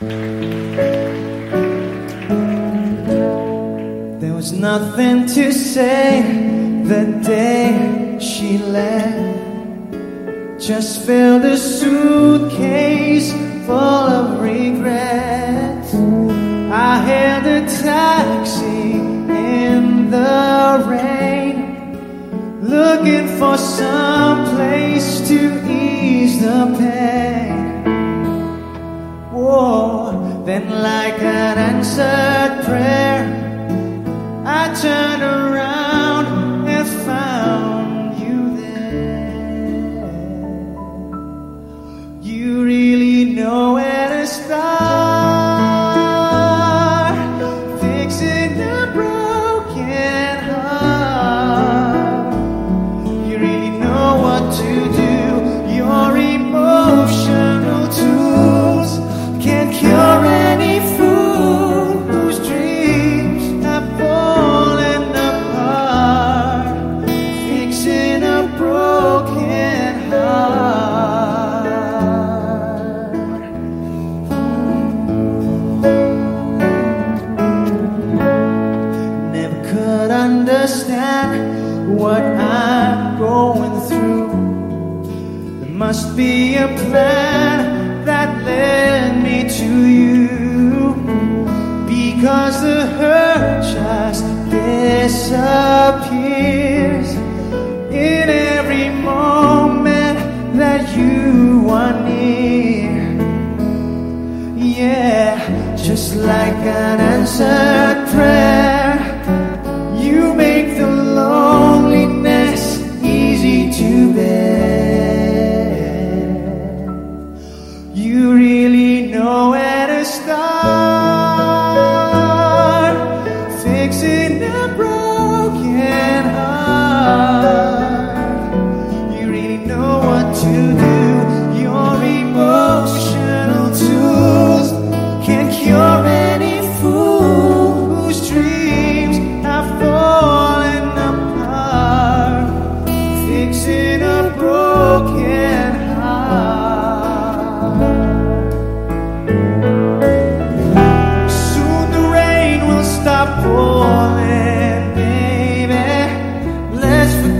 There was nothing to say the day she left. Just filled a suitcase full of regrets. I hailed a taxi in the rain, looking for some place to ease the pain. Whoa, then like an answered prayer, Could understand what I'm going through. There must be a plan that led me to you. Because the hurt just disappears in every moment that you are near. Yeah, just like an answered prayer, You really know where to start fixing a broken heart.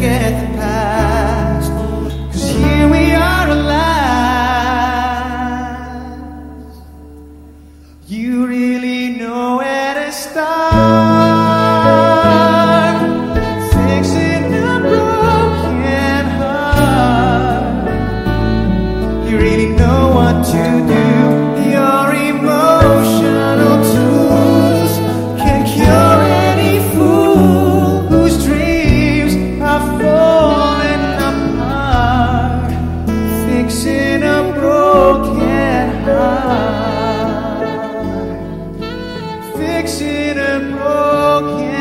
forget the past. Cause here we are alive. You really know where to start. Fixing a broken heart. You really know what to do. fixing a broken